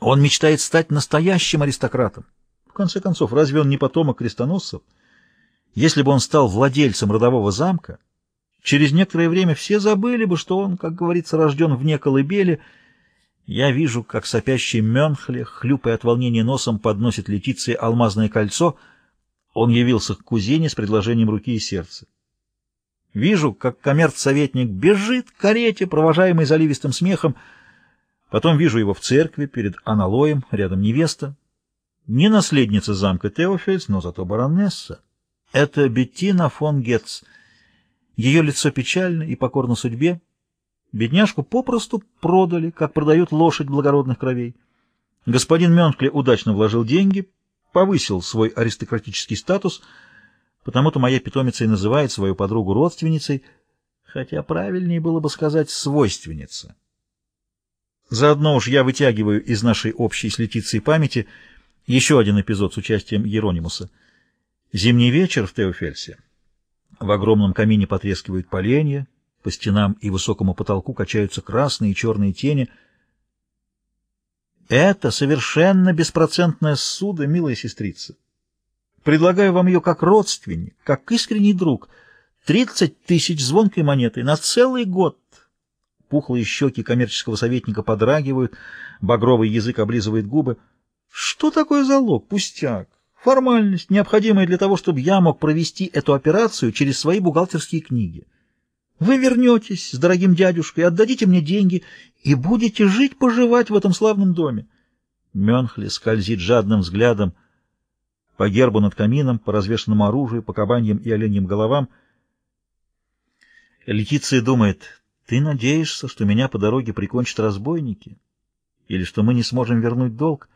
Он мечтает стать настоящим аристократом. В конце концов, разве он не потомок крестоносцев? Если бы он стал владельцем родового замка, через некоторое время все забыли бы, что он, как говорится, рожден вне колыбели. Я вижу, как сопящий Мюнхле, хлюпая от волнения носом, подносит Летиции алмазное кольцо. Он явился к кузине с предложением руки и сердца. Вижу, как коммерц-советник бежит к карете, провожаемый заливистым смехом. Потом вижу его в церкви перед аналоем, рядом невеста. Не наследница замка Теофельс, но зато баронесса. Это Беттина фон Гетц. Ее лицо печально и покорно судьбе. Бедняжку попросту продали, как продают лошадь благородных кровей. Господин Менкли удачно вложил деньги, повысил свой аристократический статус — Потому-то моя питомица и называет свою подругу родственницей, хотя правильнее было бы сказать «свойственница». Заодно уж я вытягиваю из нашей общей с памяти еще один эпизод с участием Еронимуса. Зимний вечер в Теофельсе. В огромном камине потрескивают поленья, по стенам и высокому потолку качаются красные и черные тени. Это совершенно беспроцентная ссуда, милая сестрица. Предлагаю вам ее как родственник, как искренний друг. Тридцать тысяч звонкой монеты на целый год. Пухлые щеки коммерческого советника подрагивают, багровый язык облизывает губы. Что такое залог? Пустяк. Формальность, необходимая для того, чтобы я мог провести эту операцию через свои бухгалтерские книги. Вы вернетесь с дорогим дядюшкой, отдадите мне деньги и будете жить-поживать в этом славном доме. Менхли скользит жадным взглядом по гербу над камином, по развешенному оружию, по кабаньям и оленьим головам. Летиция думает, ты надеешься, что меня по дороге прикончат разбойники? Или что мы не сможем вернуть долг?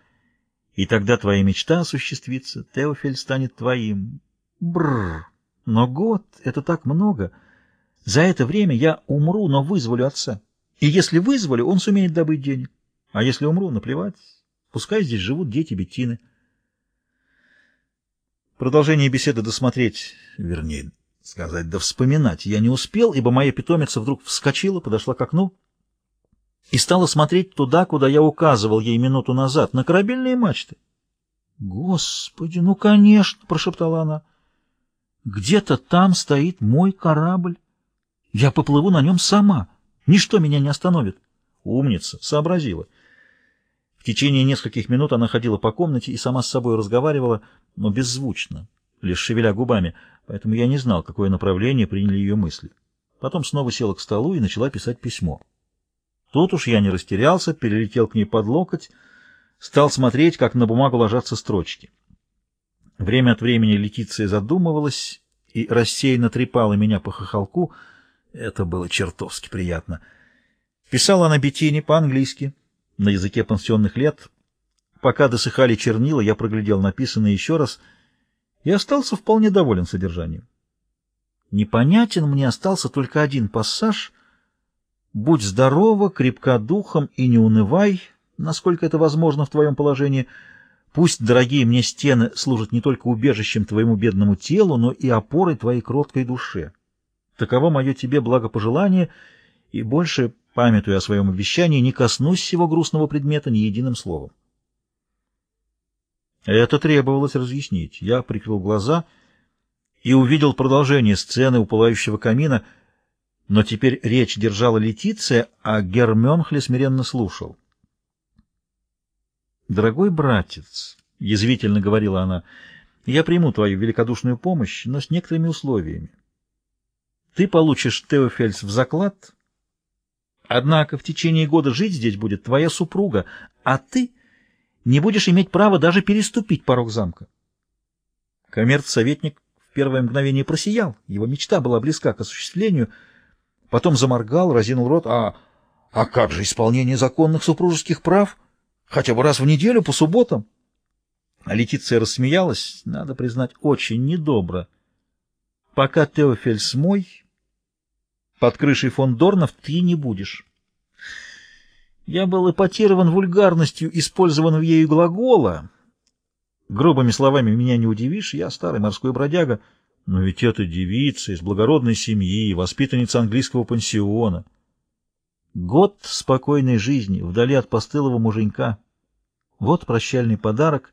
И тогда твоя мечта осуществится, Теофель станет твоим. Бррр! Но год — это так много. За это время я умру, но вызволю отца. И если вызволю, он сумеет добыть денег. А если умру, наплевать. Пускай здесь живут дети Беттины. Продолжение беседы досмотреть, вернее, сказать, да вспоминать я не успел, ибо моя питомица вдруг вскочила, подошла к окну и стала смотреть туда, куда я указывал ей минуту назад, на корабельные мачты. «Господи, ну, конечно!» — прошептала она. «Где-то там стоит мой корабль. Я поплыву на нем сама. Ничто меня не остановит». «Умница!» — сообразила. В течение нескольких минут она ходила по комнате и сама с собой разговаривала, но беззвучно, лишь шевеля губами, поэтому я не знал, какое направление приняли ее мысли. Потом снова села к столу и начала писать письмо. Тут уж я не растерялся, перелетел к ней под локоть, стал смотреть, как на бумагу ложатся строчки. Время от времени Летиция задумывалась и рассеянно трепала меня по хохолку. Это было чертовски приятно. Писала она Беттине по-английски, на языке пансионных лет. Пока досыхали чернила, я проглядел написанное еще раз и остался вполне доволен содержанием. Непонятен мне остался только один пассаж «Будь здорова, крепка духом и не унывай, насколько это возможно в твоем положении. Пусть дорогие мне стены служат не только убежищем твоему бедному телу, но и опорой твоей кроткой душе. Таково мое тебе благопожелание, и больше Памятуя о своем обещании, не коснусь всего грустного предмета ни единым словом. Это требовалось разъяснить. Я прикрыл глаза и увидел продолжение сцены у пылающего камина, но теперь речь держала Летиция, а Герменхли смиренно слушал. «Дорогой братец», — язвительно говорила она, — «я приму твою великодушную помощь, но с некоторыми условиями. Ты получишь Теофельс в заклад» Однако в течение года жить здесь будет твоя супруга, а ты не будешь иметь права даже переступить порог замка. Коммерц-советник в первое мгновение просиял, его мечта была близка к осуществлению, потом заморгал, разинул рот, а, а как же исполнение законных супружеских прав? Хотя бы раз в неделю по субботам. А Летиция рассмеялась, надо признать, очень недобро. Пока Теофель мой, под крышей фон Дорнов ты не будешь. Я был эпатирован вульгарностью использованного ею глагола. Грубыми словами меня не удивишь, я старый морской бродяга, но ведь это девица из благородной семьи, воспитанница английского пансиона. Год спокойной жизни вдали от постылого муженька. Вот прощальный подарок,